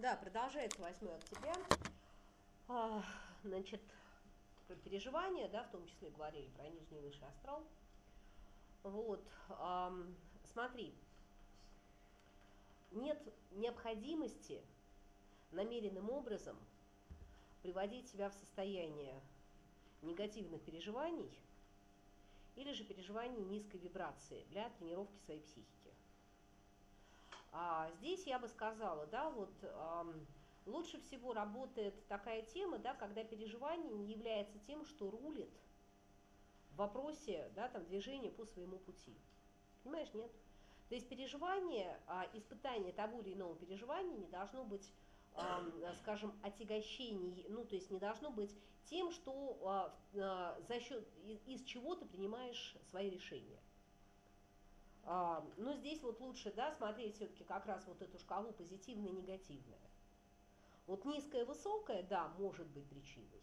Да, продолжается 8 октября. А, значит, про переживания, да, в том числе говорили про нижний и высший астрал. Вот, а, смотри, нет необходимости намеренным образом приводить себя в состояние негативных переживаний или же переживаний низкой вибрации для тренировки своей психики. А здесь я бы сказала, да, вот лучше всего работает такая тема, да, когда переживание не является тем, что рулит в вопросе, да, там, движения по своему пути. Понимаешь, нет? То есть переживание, а, испытание того или иного переживания не должно быть скажем, отягощений, ну, то есть не должно быть тем, что а, а, за счет, из чего ты принимаешь свои решения. Но здесь вот лучше, да, смотреть все-таки как раз вот эту шкалу позитивное негативное. Вот низкое высокое, да, может быть причиной.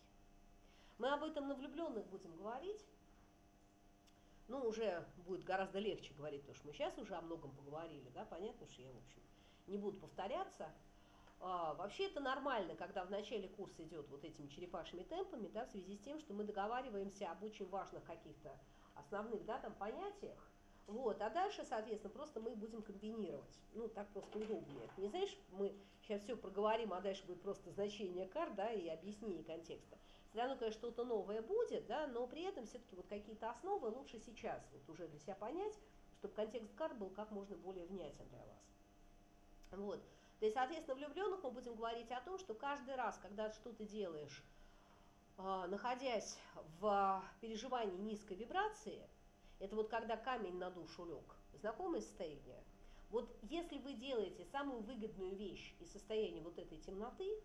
Мы об этом на влюбленных будем говорить, ну, уже будет гораздо легче говорить, потому что мы сейчас уже о многом поговорили, да, понятно, что я, в общем, не буду повторяться. А, вообще это нормально, когда в начале курса идет вот этими черепашьими темпами, да, в связи с тем, что мы договариваемся об очень важных каких-то основных да, там, понятиях, вот, а дальше, соответственно, просто мы будем комбинировать. Ну, так просто удобнее. Это не знаешь, мы сейчас все проговорим, а дальше будет просто значение карт, да, и объяснение контекста. Все равно, конечно, что-то новое будет, да, но при этом все-таки вот какие-то основы лучше сейчас вот уже для себя понять, чтобы контекст карт был как можно более внятен для вас. Вот. То есть, соответственно, влюбленных мы будем говорить о том, что каждый раз, когда что-то делаешь, а, находясь в переживании низкой вибрации, это вот когда камень на душу лег, знакомое состояние? Вот если вы делаете самую выгодную вещь из состояния вот этой темноты,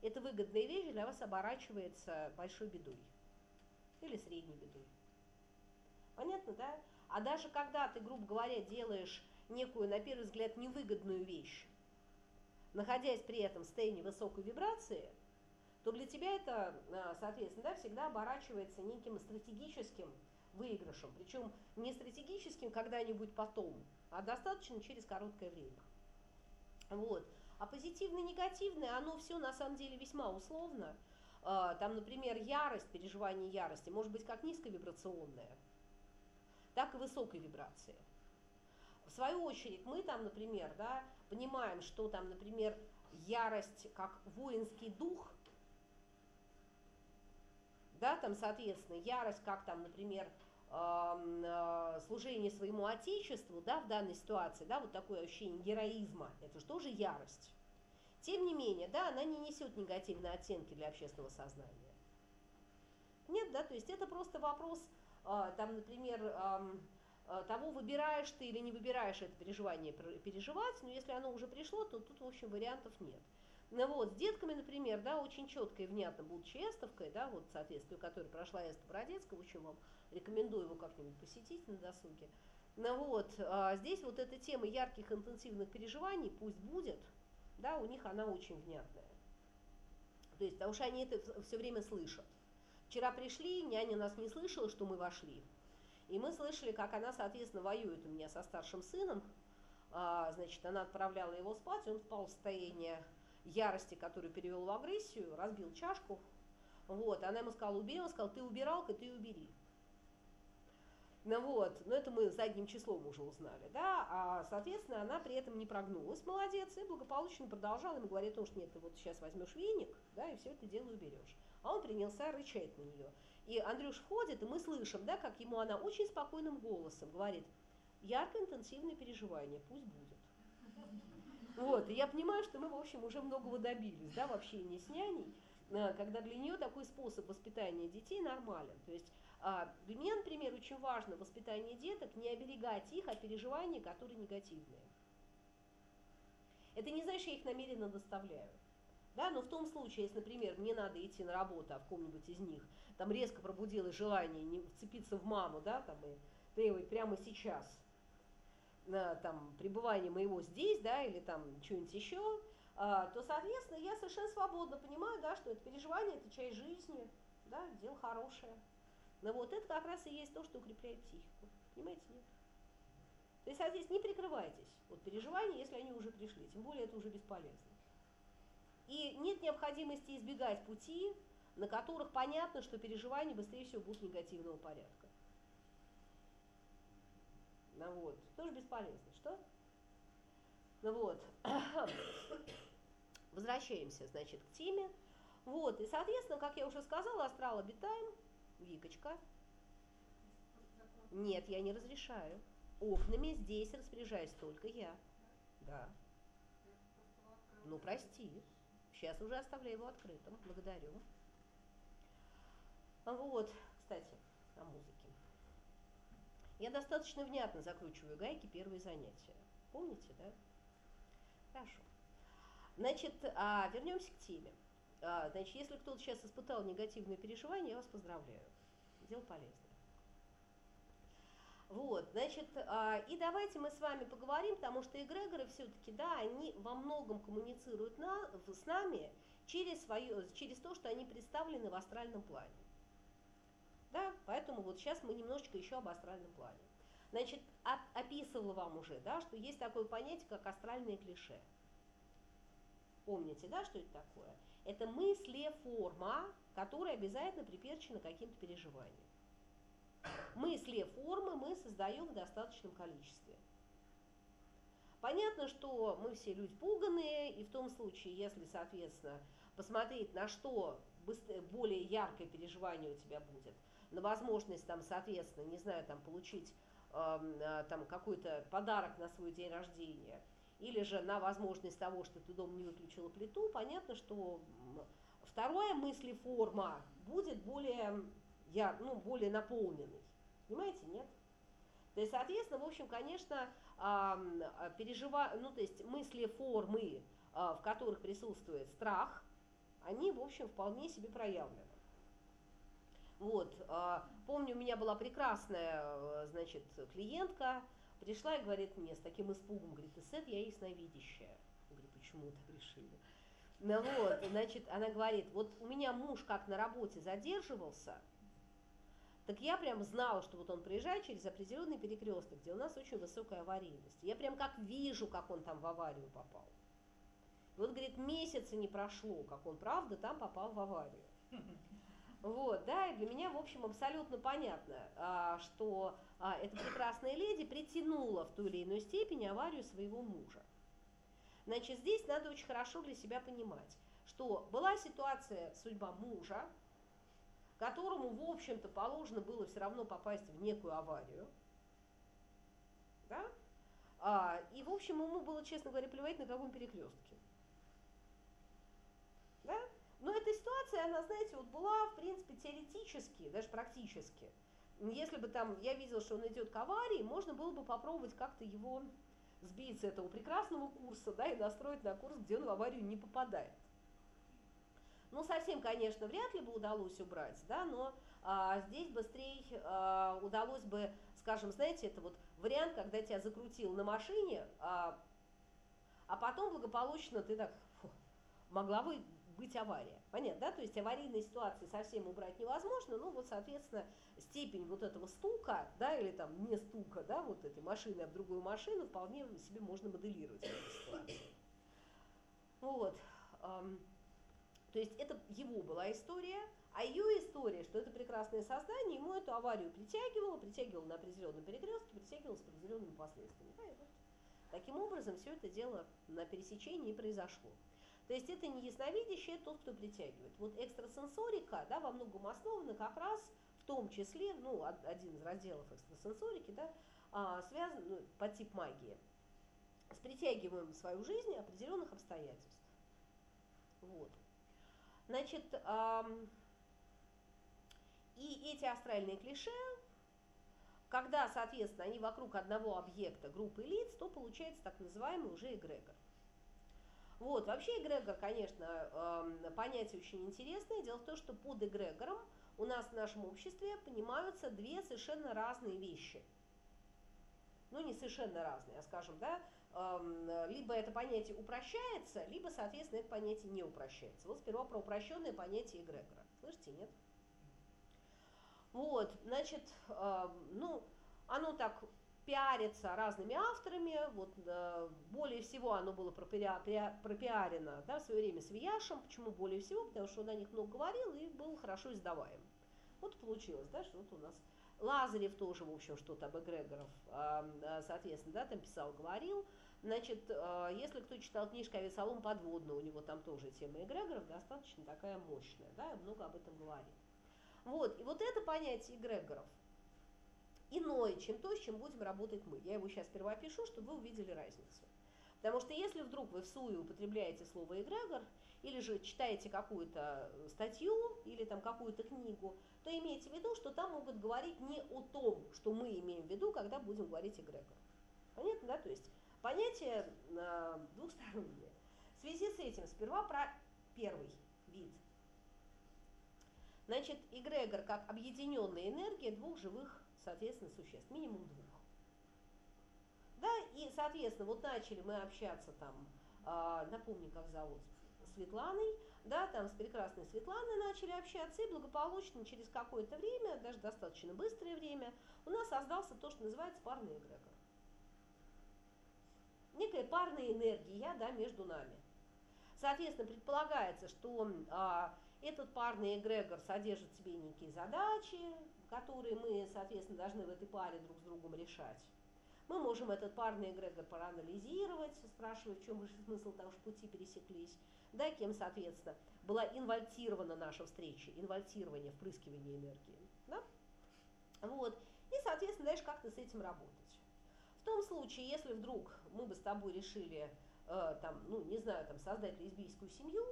эта выгодная вещь для вас оборачивается большой бедой или средней бедой. Понятно, да? А даже когда ты, грубо говоря, делаешь некую, на первый взгляд, невыгодную вещь, находясь при этом в состоянии высокой вибрации, то для тебя это, а, соответственно, да, всегда оборачивается неким стратегическим выигрышем. Причем не стратегическим когда-нибудь потом, а достаточно через короткое время. Вот. А позитивное и негативное, оно все на самом деле весьма условно. А, там, например, ярость, переживание ярости может быть как низковибрационная, так и высокой вибрации. В свою очередь мы там, например, да, понимаем, что там, например, ярость как воинский дух, да, там, соответственно, ярость как там, например, служение своему отечеству, да, в данной ситуации, да, вот такое ощущение героизма, это же тоже ярость. Тем не менее, да, она не несет негативные оттенки для общественного сознания. Нет, да, то есть это просто вопрос, э, там, например, Э, того, выбираешь ты или не выбираешь это переживание переживать, но если оно уже пришло, то тут, в общем, вариантов нет. Ну вот, с детками, например, да, очень четко и внятно, будучи эстовкой, да, вот, соответственно, которой прошла Эста Бродецкая, очень вам рекомендую его как-нибудь посетить на досуге. Ну вот, а здесь вот эта тема ярких интенсивных переживаний, пусть будет, да, у них она очень внятная. То есть, потому что они это все время слышат. Вчера пришли, няня нас не слышала, что мы вошли. И мы слышали, как она, соответственно, воюет у меня со старшим сыном. А, значит, она отправляла его спать, он впал в состояние ярости, которую перевел в агрессию, разбил чашку. Вот, она ему сказала, убери, он сказал, ты убиралка, ты убери. Ну вот, но это мы задним числом уже узнали, да, а, соответственно, она при этом не прогнулась, молодец, и благополучно продолжала, ему говорит, что нет, ты вот сейчас возьмешь веник, да, и все это дело уберешь. А он принялся рычать на нее. И Андрюш входит, и мы слышим, да, как ему она очень спокойным голосом говорит, ярко интенсивное переживание, пусть будет. Вот, и я понимаю, что мы, в общем, уже многого добились, да, в общении с няней, э, когда для нее такой способ воспитания детей нормален. То есть а, для меня, например, очень важно воспитание деток, не оберегать их от переживаний, которые негативные. Это не значит, что я их намеренно доставляю. Да, но в том случае, если, например, мне надо идти на работу, а в ком-нибудь из них там резко пробудилось желание не вцепиться в маму, да, там, и требовать прямо сейчас на там, пребывание моего здесь, да, или там что-нибудь еще, а, то, соответственно, я совершенно свободно понимаю, да, что это переживание, это часть жизни, да, дело хорошее. Но вот это как раз и есть то, что укрепляет психику. Понимаете, нет? То есть, а здесь не прикрывайтесь от переживаний, если они уже пришли, тем более это уже бесполезно. И нет необходимости избегать пути, на которых понятно, что переживания быстрее всего будут негативного порядка. Ну вот, тоже бесполезно. Что? Ну вот, возвращаемся, значит, к теме. Вот, и, соответственно, как я уже сказала, астрал обитаем, Викочка. Нет, я не разрешаю. Окнами здесь распоряжаюсь только я. Да. Ну, прости. Сейчас уже оставляю его открытым. Благодарю. Вот, кстати, о музыке. Я достаточно внятно закручиваю гайки первые занятия. Помните, да? Хорошо. Значит, а, вернемся к теме. А, значит, если кто-то сейчас испытал негативные переживания, я вас поздравляю. Дело полезное. Вот, значит, а, и давайте мы с вами поговорим, потому что эгрегоры все-таки, да, они во многом коммуницируют на, с нами через, свое, через то, что они представлены в астральном плане. Да, поэтому вот сейчас мы немножечко еще об астральном плане. Значит, описывала вам уже, да, что есть такое понятие, как астральное клише. Помните, да, что это такое? Это мыслеформа, которая обязательно приперчена каким-то переживанием. Мысли формы мы создаем в достаточном количестве. Понятно, что мы все люди пуганные, и в том случае, если, соответственно, посмотреть, на что более яркое переживание у тебя будет, на возможность, там, соответственно, не знаю, там, получить э, там, какой-то подарок на свой день рождения, или же на возможность того, что ты дома не выключила плиту, понятно, что вторая мыслеформа будет более я, ну, более наполненный. Понимаете, нет? То есть, соответственно, в общем, конечно, пережива... ну, то есть мысли, формы, а, в которых присутствует страх, они, в общем, вполне себе проявлены. Вот, а, помню, у меня была прекрасная, значит, клиентка, пришла и говорит мне с таким испугом, говорит, Эсет, я ясновидящая. Я говорю, почему так решили? Ну вот, значит, она говорит, вот у меня муж как на работе задерживался, так я прям знала, что вот он приезжает через определенный перекресток, где у нас очень высокая аварийность. Я прям как вижу, как он там в аварию попал. И вот, говорит, месяца не прошло, как он правда там попал в аварию. Вот, да, и для меня, в общем, абсолютно понятно, а, что а, эта прекрасная леди притянула в ту или иную степень аварию своего мужа. Значит, здесь надо очень хорошо для себя понимать, что была ситуация судьба мужа, которому, в общем-то, положено было все равно попасть в некую аварию. Да? А, и, в общем, ему было, честно говоря, плевать на каком перекрестке. Да? Но эта ситуация, она, знаете, вот была, в принципе, теоретически, даже практически. Если бы там я видела, что он идет к аварии, можно было бы попробовать как-то его сбить с этого прекрасного курса, да, и настроить на курс, где он в аварию не попадает. Ну, совсем, конечно, вряд ли бы удалось убрать, да, но а, здесь быстрее а, удалось бы, скажем, знаете, это вот вариант, когда тебя закрутил на машине, а, а потом благополучно ты так, фу, могла бы быть авария. Понятно, да? То есть аварийные ситуации совсем убрать невозможно, ну вот, соответственно, степень вот этого стука, да, или там не стука, да, вот этой машины об другую машину вполне себе можно моделировать в этой. Вот. То есть это его была история, а ее история, что это прекрасное создание, ему эту аварию притягивало, притягивало на определенном перекрестке, притягивало с определенными последствиями. Таким образом, все это дело на пересечении произошло. То есть это не ясновидящий, это тот, кто притягивает. Вот экстрасенсорика, да, во многом основана как раз в том числе, ну, один из разделов экстрасенсорики, да, а, связан, ну, по тип магии, с притягиваем в свою жизнь определенных обстоятельств. Вот. Значит, и эти астральные клише, когда, соответственно, они вокруг одного объекта, группы лиц, то получается так называемый уже эгрегор. Вот, вообще эгрегор, конечно, понятие очень интересное. Дело в том, что под эгрегором у нас в нашем обществе понимаются две совершенно разные вещи. Ну, не совершенно разные, а скажем, да, либо это понятие упрощается, либо, соответственно, это понятие не упрощается. Вот сперва про упрощенное понятие эгрегора. Слышите, нет? Вот, значит, ну, оно так пиарится разными авторами, вот э, более всего оно было пропиарено да, в свое время с Вияшем, почему более всего, потому что он о них много говорил и был хорошо издаваем. Вот получилось, да, что вот у нас Лазарев тоже, в общем, что-то об эгрегоров, а, соответственно, да, там писал, говорил. Значит, э, если кто читал книжку «Авесолом подводный», у него там тоже тема эгрегоров достаточно такая мощная, да, много об этом говорит. Вот, и вот это понятие эгрегоров – иное, чем то, с чем будем работать мы. Я его сейчас сперва пишу, чтобы вы увидели разницу. Потому что если вдруг вы в СУИ употребляете слово эгрегор, или же читаете какую-то статью или там какую-то книгу, то имейте в виду, что там могут говорить не о том, что мы имеем в виду, когда будем говорить эгрегор. Понятно, да? То есть понятие э, двухстороннее. В связи с этим сперва про первый вид. Значит, эгрегор как объединенная энергия двух живых соответственно, существ, минимум двух. Да, и, соответственно, вот начали мы общаться там, э, напомню, как зовут, Светланой, да, там с прекрасной Светланой начали общаться, и благополучно через какое-то время, даже достаточно быстрое время, у нас создался то, что называется парный эгрегор. Некая парная энергия, да, между нами. Соответственно, предполагается, что а, этот парный эгрегор содержит в себе некие задачи, которые мы, соответственно, должны в этой паре друг с другом решать. Мы можем этот парный эгрегор проанализировать, спрашивая, в чем же смысл того, что пути пересеклись, да, кем, соответственно, была инвольтирована наша встреча, инвольтирование, впрыскивание энергии. Да? Вот. И, соответственно, дальше как-то с этим работать. В том случае, если вдруг мы бы с тобой решили, э, там, ну, не знаю, там, создать лесбийскую семью,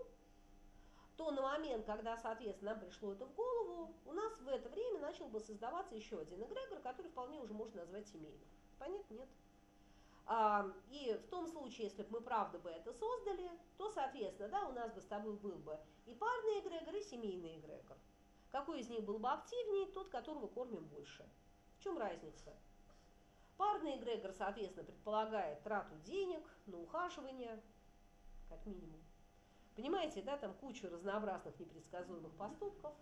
то на момент, когда, соответственно, нам пришло это в голову, у нас в это время начал бы создаваться еще один эгрегор, который вполне уже можно назвать семейным. Понятно? Нет. А, и в том случае, если бы мы правда бы это создали, то, соответственно, да, у нас бы с тобой был бы и парный эгрегор, и семейный эгрегор. Какой из них был бы активнее, тот, которого кормим больше. В чем разница? Парный эгрегор, соответственно, предполагает трату денег на ухаживание, как минимум. Понимаете, да, там кучу разнообразных непредсказуемых поступков,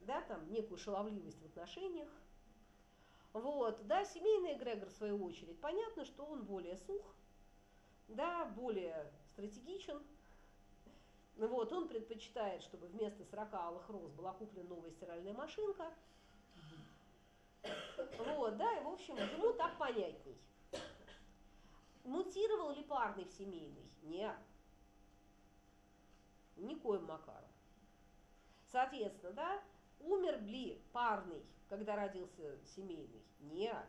да, там некую шаловливость в отношениях. Вот, да, семейный эгрегор, в свою очередь, понятно, что он более сух, да, более стратегичен. Вот, он предпочитает, чтобы вместо 40 алых роз была куплена новая стиральная машинка. Вот, да, и, в общем, ему так понятней. Мутировал ли парный в семейный? Нет никоим макаром. Соответственно, да, умер ли парный, когда родился семейный? Нет.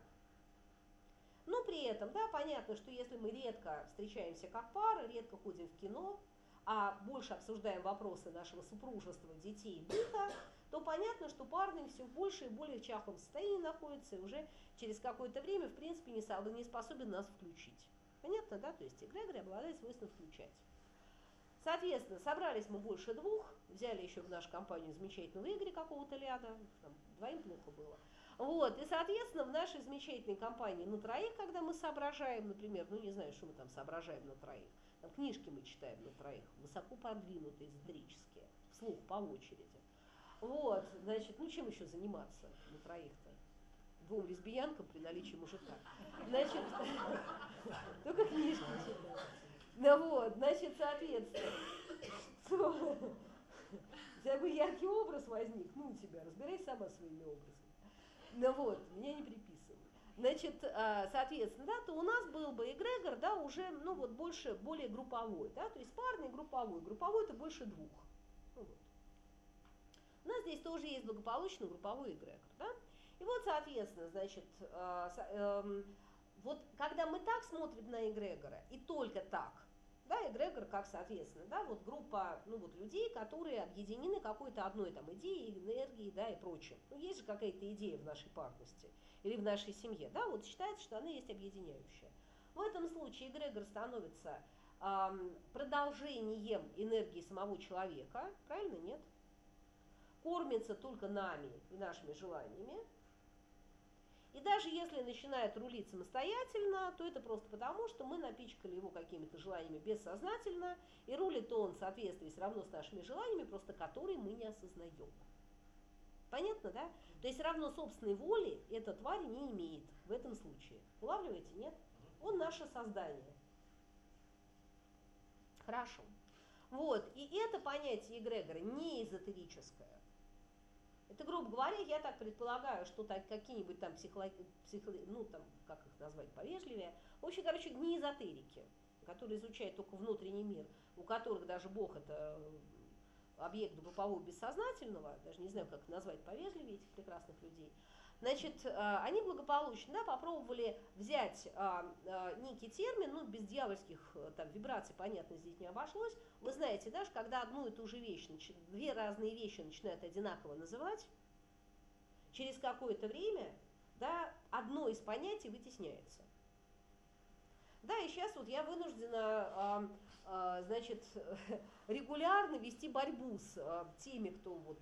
Но при этом, да, понятно, что если мы редко встречаемся как пара, редко ходим в кино, а больше обсуждаем вопросы нашего супружества, детей, быта, то понятно, что парный все больше и более в чахлом состоянии находится и уже через какое-то время, в принципе, не способен нас включить. Понятно, да? То есть эгрегор обладает свойством включать. Соответственно, собрались мы больше двух, взяли еще в нашу компанию замечательного Игоря какого-то ляда, там, двоим плохо было. Вот, и, соответственно, в нашей замечательной компании на троих, когда мы соображаем, например, ну не знаю, что мы там соображаем на троих, там книжки мы читаем на троих, высоко продвинутые, эзотерические, вслух, по очереди. Вот, значит, ну чем еще заниматься на троих-то? Двум лесбиянкам при наличии мужика. Значит, только книжки читать. Ну вот, значит, соответственно, что бы яркий образ возник, ну у тебя, разбирайся сама своими образами. Ну вот, меня не приписывай. Значит, а, соответственно, да, то у нас был бы эгрегор, да, уже, ну вот, больше, более групповой, да, то есть парный, групповой. Групповой это больше двух. Ну, вот. У нас здесь тоже есть благополучный групповой эгрегор, да. И вот, соответственно, значит, а, эм, вот когда мы так смотрим на эгрегора, и только так, да, эгрегор как соответственно, да, вот группа, ну вот людей, которые объединены какой-то одной там идеей, энергией, да, и прочим. Ну, есть же какая-то идея в нашей парности или в нашей семье, да, вот считается, что она есть объединяющая. В этом случае эгрегор становится эм, продолжением энергии самого человека, правильно, нет? Кормится только нами и нашими желаниями, и даже если начинает рулить самостоятельно, то это просто потому, что мы напичкали его какими-то желаниями бессознательно, и рулит он в соответствии все равно с нашими желаниями, просто которые мы не осознаем. Понятно, да? То есть равно собственной воли эта тварь не имеет в этом случае. Улавливаете, нет? Он наше создание. Хорошо. Вот, и это понятие эгрегора не эзотерическое. Это, грубо говоря, я так предполагаю, что так, какие-нибудь там психолог, психо, ну там, как их назвать повежливее, в общем, короче, не эзотерики, которые изучают только внутренний мир, у которых даже Бог это объект группового бессознательного, даже не знаю, как назвать повежливее этих прекрасных людей, Значит, э, они благополучно да, попробовали взять а, а, некий термин, ну, без дьявольских э, там, вибраций, понятно, здесь не обошлось. Вы знаете, даже когда одну и ту же вещь, две разные вещи начинают одинаково называть, через какое-то время да, одно из понятий вытесняется. Да, и сейчас вот я вынуждена, а, значит, регулярно вести борьбу с теми, кто вот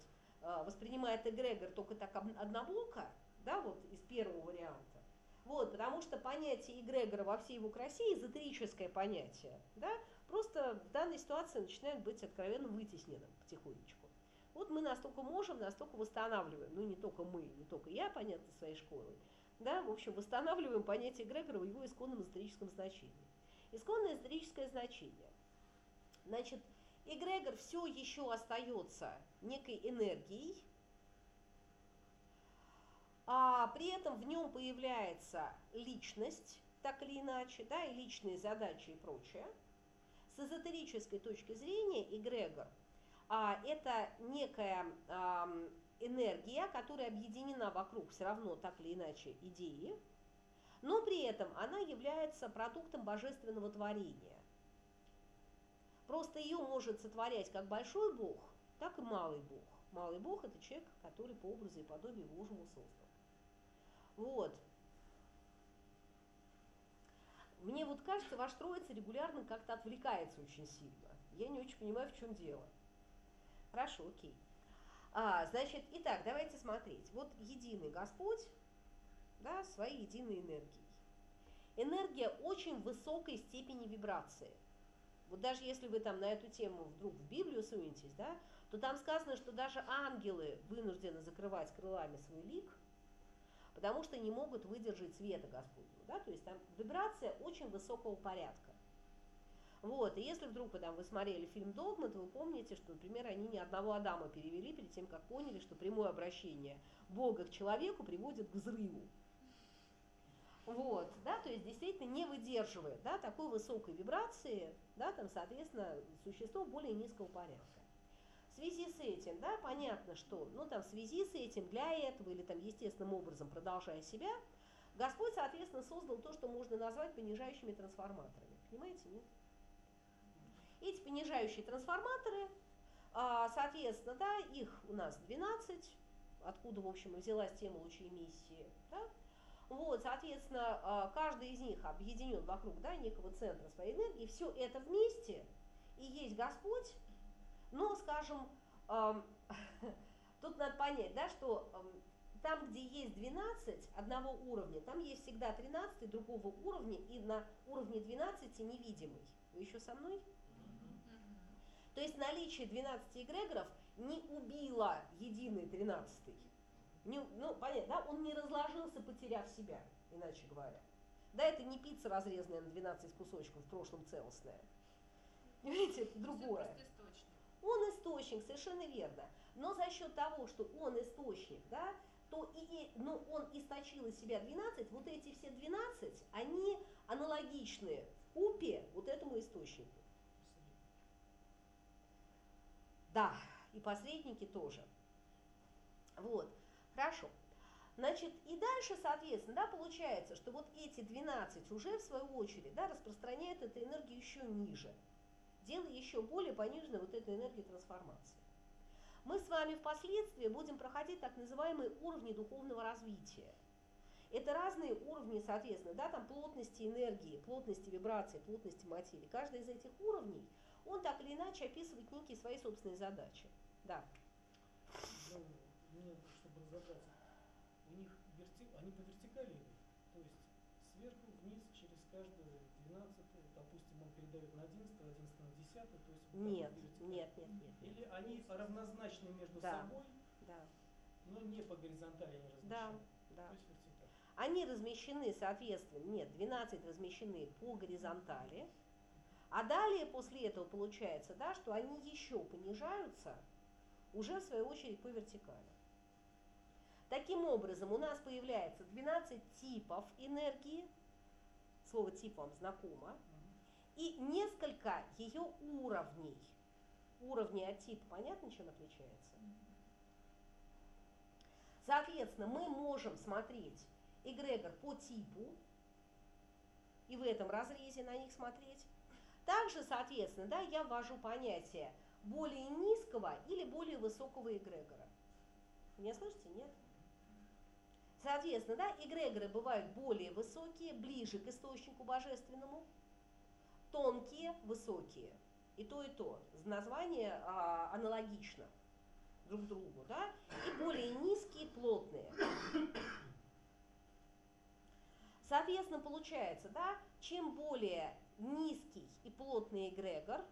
воспринимает эгрегор только так одноблоко, да, вот из первого варианта. Вот, потому что понятие эгрегора во всей его красе эзотерическое понятие, да, просто в данной ситуации начинает быть откровенно вытесненным потихонечку. Вот мы настолько можем, настолько восстанавливаем, ну не только мы, не только я, понятно, своей школой, да, в общем, восстанавливаем понятие эгрегора в его исконном историческом значении. Исконное историческое значение. Значит, эгрегор все еще остается некой энергией, а при этом в нем появляется личность, так или иначе, да, и личные задачи и прочее. С эзотерической точки зрения эгрегор а, это некая а, энергия, которая объединена вокруг все равно так или иначе идеи, но при этом она является продуктом божественного творения. Просто ее может сотворять как большой Бог, так и малый Бог. Малый Бог – это человек, который по образу и подобию Божьему создан. Вот. Мне вот кажется, ваш троица регулярно как-то отвлекается очень сильно. Я не очень понимаю, в чем дело. Хорошо, окей. А, значит, итак, давайте смотреть. Вот единый Господь, да, своей единой энергией. Энергия очень высокой степени вибрации. Вот даже если вы там на эту тему вдруг в Библию сунетесь, да, то там сказано, что даже ангелы вынуждены закрывать крылами свой лик – потому что не могут выдержать света Господнего. Да? То есть там вибрация очень высокого порядка. Вот, и если вдруг там, вы смотрели фильм «Догма», то вы помните, что, например, они ни одного Адама перевели перед тем, как поняли, что прямое обращение Бога к человеку приводит к взрыву. Вот, да, то есть действительно не выдерживает, да, такой высокой вибрации, да, там, соответственно, существо более низкого порядка. В связи с этим, да, понятно, что, ну, там, в связи с этим, для этого или там естественным образом продолжая себя, Господь, соответственно, создал то, что можно назвать понижающими трансформаторами. Понимаете, нет? Эти понижающие трансформаторы, а, соответственно, да, их у нас 12, откуда, в общем, взялась тема лучей миссии, да? Вот, соответственно, а, каждый из них объединен вокруг да, некого центра своей энергии. Все это вместе и есть Господь, но, скажем, тут надо понять, да, что там, где есть 12 одного уровня, там есть всегда 13 другого уровня, и на уровне 12 невидимый. Вы еще со мной? То есть наличие 12 эгрегоров не убило единый 13 не, ну, понятно, да, он не разложился, потеряв себя, иначе говоря. Да, это не пицца, разрезанная на 12 кусочков, в прошлом целостная. Понимаете, это другое. Он источник, совершенно верно. Но за счет того, что он источник, да, то и, ну, он источил из себя 12, вот эти все 12, они аналогичны купе вот этому источнику. Да, и посредники тоже. Вот, хорошо. Значит, и дальше, соответственно, да, получается, что вот эти 12 уже в свою очередь да, распространяют эту энергию еще ниже делая еще более пониженной вот этой энергии трансформации. Мы с вами впоследствии будем проходить так называемые уровни духовного развития. Это разные уровни, соответственно, да, там плотности энергии, плотности вибрации, плотности материи. Каждый из этих уровней, он так или иначе описывает некие свои собственные задачи. Да. Ну, мне, чтобы разобраться, у них верти... они по вертикали то есть сверху вниз через каждую 12, допустим, он передает на 11, 11 10, то есть нет, нет, нет, нет, Или они равнозначны между да, собой? Да. Но не по горизонтали не размещены. Да, да. То есть вертикально. Они размещены, соответственно, нет, 12 размещены по горизонтали, а далее после этого получается, да, что они еще понижаются уже в свою очередь по вертикали. Таким образом, у нас появляется 12 типов энергии, слово тип вам знакомо. И несколько ее уровней. Уровни от типа, понятно, чем отличается? Соответственно, мы можем смотреть эгрегор по типу и в этом разрезе на них смотреть. Также, соответственно, да, я ввожу понятие более низкого или более высокого эгрегора. Меня слышите, нет? Соответственно, да, эгрегоры бывают более высокие, ближе к источнику божественному, тонкие, высокие. И то, и то. Название а, аналогично друг другу, да, и более низкие, плотные. Соответственно, получается, да, чем более низкий и плотный эгрегор,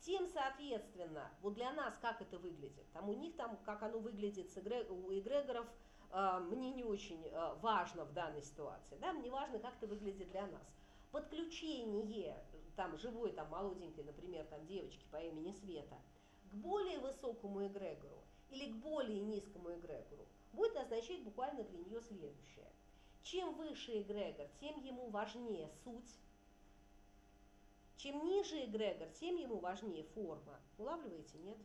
тем, соответственно, вот для нас как это выглядит, там у них там, как оно выглядит с эгре- у эгрегоров, э, мне не очень э, важно в данной ситуации, да, мне важно, как это выглядит для нас. Подключение там живой, там молоденькой, например, там девочки по имени Света, к более высокому эгрегору или к более низкому эгрегору будет означать буквально для нее следующее. Чем выше эгрегор, тем ему важнее суть. Чем ниже эгрегор, тем ему важнее форма. Улавливаете, нет?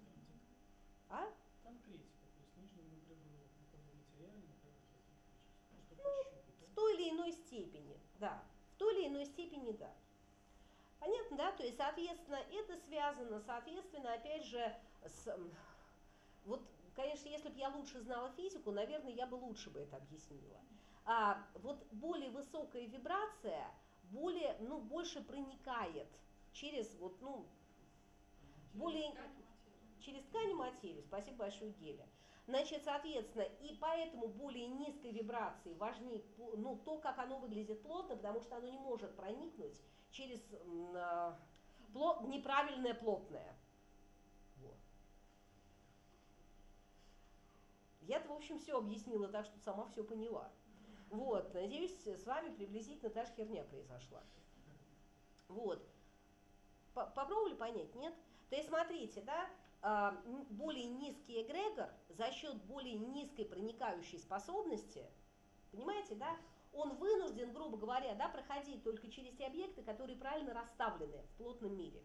А? Конкретика, то есть как бы физически, ну, пощупать, В той или иной степени, да. Той степени, да. Понятно, да? То есть, соответственно, это связано, соответственно, опять же, с... Вот, конечно, если бы я лучше знала физику, наверное, я бы лучше бы это объяснила. А вот более высокая вибрация, более, ну, больше проникает через вот, ну, более через ткань и материю. Спасибо большое, Геля. Значит, соответственно, и поэтому более низкой вибрации важнее ну, то, как оно выглядит плотно, потому что оно не может проникнуть через м, а, пло- неправильное плотное. Вот. Я-то, в общем, все объяснила так, что сама все поняла. Вот, надеюсь, с вами приблизительно та же херня произошла. Вот. По- Попробовали понять, нет? То есть, смотрите, да, более низкий эгрегор за счет более низкой проникающей способности, понимаете, да, он вынужден, грубо говоря, да, проходить только через те объекты, которые правильно расставлены в плотном мире.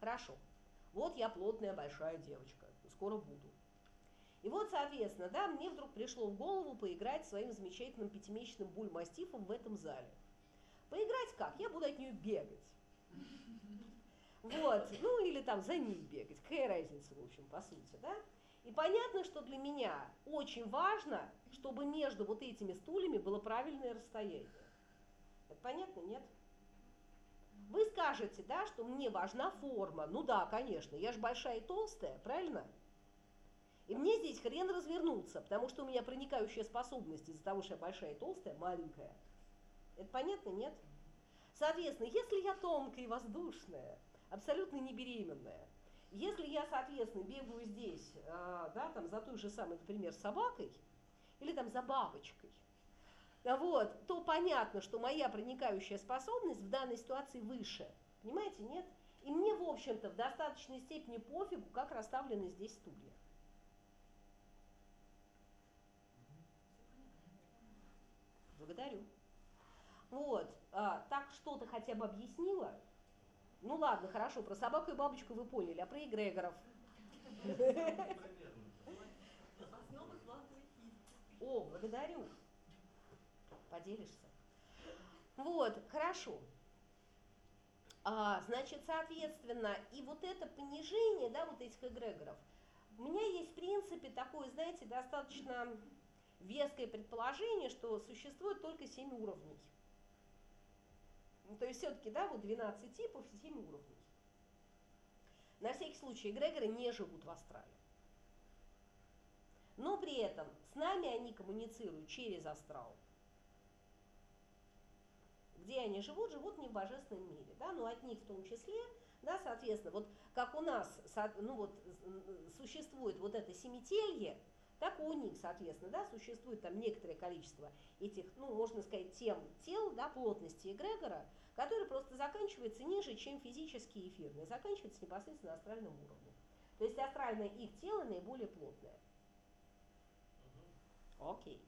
Хорошо. Вот я плотная большая девочка, скоро буду. И вот, соответственно, да, мне вдруг пришло в голову поиграть своим замечательным пятимесячным буль-мастифом в этом зале. Поиграть как? Я буду от нее бегать. Вот, ну или там за ней бегать, какая разница, в общем, по сути, да? И понятно, что для меня очень важно, чтобы между вот этими стульями было правильное расстояние. Это понятно, нет? Вы скажете, да, что мне важна форма. Ну да, конечно, я же большая и толстая, правильно? И мне здесь хрен развернуться, потому что у меня проникающая способность из-за того, что я большая и толстая, маленькая. Это понятно, нет? Соответственно, если я тонкая и воздушная, абсолютно не беременная, если я, соответственно, бегаю здесь, а, да, там за той же самой, например, собакой, или там за бабочкой, вот, то понятно, что моя проникающая способность в данной ситуации выше. Понимаете, нет? И мне, в общем-то, в достаточной степени пофигу, как расставлены здесь стулья. Благодарю. Вот, а, так что-то хотя бы объяснила? Ну ладно, хорошо, про собаку и бабочку вы поняли, а про эгрегоров? О, благодарю. Поделишься. Вот, хорошо. А, значит, соответственно, и вот это понижение, да, вот этих эгрегоров, у меня есть, в принципе, такое, знаете, достаточно веское предположение, что существует только 7 уровней. Ну, то есть все-таки, да, вот 12 типов и 7 уровней. На всякий случай, эгрегоры не живут в астрале. Но при этом с нами они коммуницируют через астрал. Где они живут? Живут не в божественном мире, да, но от них в том числе Да, соответственно, вот как у нас ну вот, существует вот это семителье, так и у них, соответственно, да, существует там некоторое количество этих, ну, можно сказать, тем тел, да, плотности эгрегора, которые просто заканчиваются ниже, чем физические эфирные, заканчиваются непосредственно на астральном уровне. То есть астральное их тело наиболее плотное. Окей.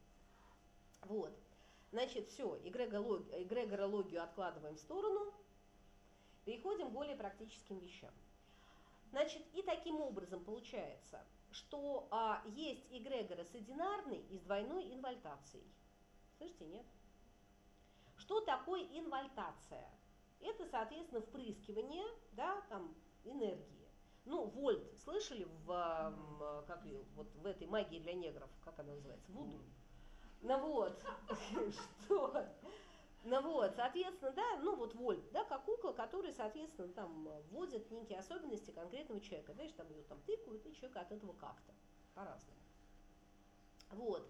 Вот. Значит, все, эгрегорологию откладываем в сторону, переходим к более практическим вещам. Значит, и таким образом получается, что а, есть эгрегоры с одинарной и с двойной инвальтацией. Слышите, нет? Что такое инвальтация? Это, соответственно, впрыскивание да, там, энергии. Ну, вольт, слышали в, как, вот в этой магии для негров, как она называется, вуду? Ну вот, что? Ну вот, соответственно, да, ну вот вольт, да, как кукла, который, соответственно, там вводит некие особенности конкретного человека. Знаешь, там ее там тыкают, и человек от этого как-то по-разному. Вот.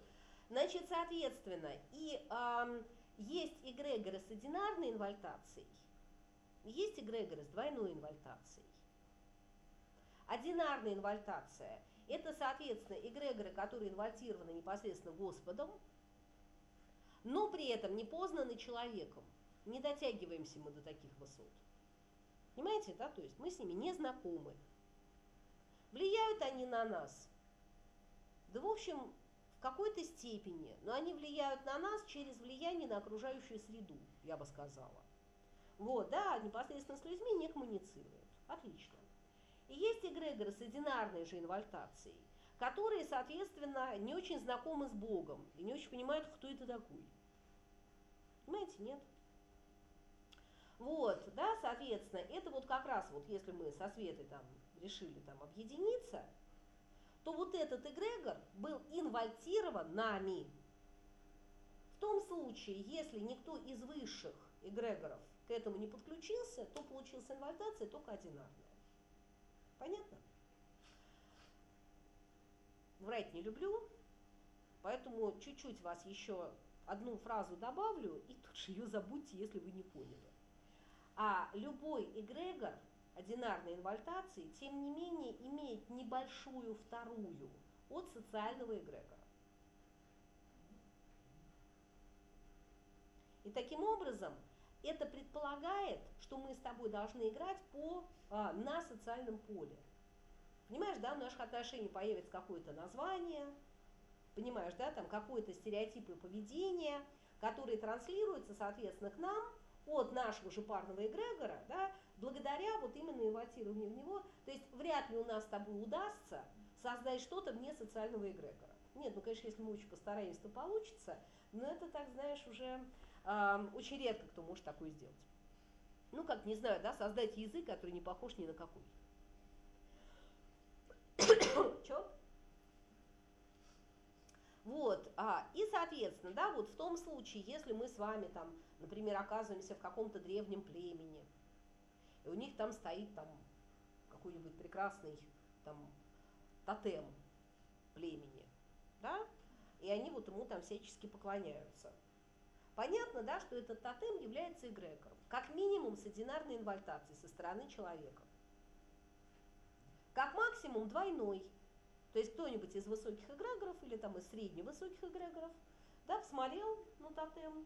Значит, соответственно, и э, есть эгрегоры с одинарной инвальтацией, есть эгрегоры с двойной инвальтацией. Одинарная инвальтация – это, соответственно, эгрегоры, которые инвальтированы непосредственно Господом, но при этом не познаны человеком. Не дотягиваемся мы до таких высот. Понимаете, да? То есть мы с ними не знакомы. Влияют они на нас? Да, в общем, в какой-то степени, но они влияют на нас через влияние на окружающую среду, я бы сказала. Вот, да, непосредственно с людьми не коммуницируют. Отлично. И есть эгрегоры с одинарной же инвальтацией, которые, соответственно, не очень знакомы с Богом и не очень понимают, кто это такой. Понимаете, нет? Вот, да, соответственно, это вот как раз вот, если мы со Светой там решили там объединиться, то вот этот эгрегор был инвальтирован нами. В том случае, если никто из высших эгрегоров к этому не подключился, то получилась инвальтация только одинарная. Понятно? Врать не люблю, поэтому чуть-чуть вас еще одну фразу добавлю, и тут же ее забудьте, если вы не поняли. А любой эгрегор одинарной инвальтации, тем не менее, имеет небольшую вторую от социального эгрегора. И таким образом это предполагает, что мы с тобой должны играть по, а, на социальном поле. Понимаешь, да, в наших отношениях появится какое-то название, понимаешь, да, там какой-то стереотипы поведения, которые транслируются, соответственно, к нам от нашего же парного эгрегора, да, благодаря вот именно инватированию в него. То есть вряд ли у нас с тобой удастся создать что-то вне социального эгрегора. Нет, ну, конечно, если мы очень постараемся, то получится, но это, так знаешь, уже э, очень редко кто может такое сделать. Ну, как, не знаю, да, создать язык, который не похож ни на какой. Чё? Вот, а, и, соответственно, да, вот в том случае, если мы с вами там, например, оказываемся в каком-то древнем племени, и у них там стоит там какой-нибудь прекрасный там тотем племени, да, и они вот ему там всячески поклоняются. Понятно, да, что этот тотем является эгрегором, как минимум с одинарной инвальтацией со стороны человека. Как максимум двойной, то есть кто-нибудь из высоких эгрегоров или там из средневысоких эгрегоров, да, посмотрел на тотем,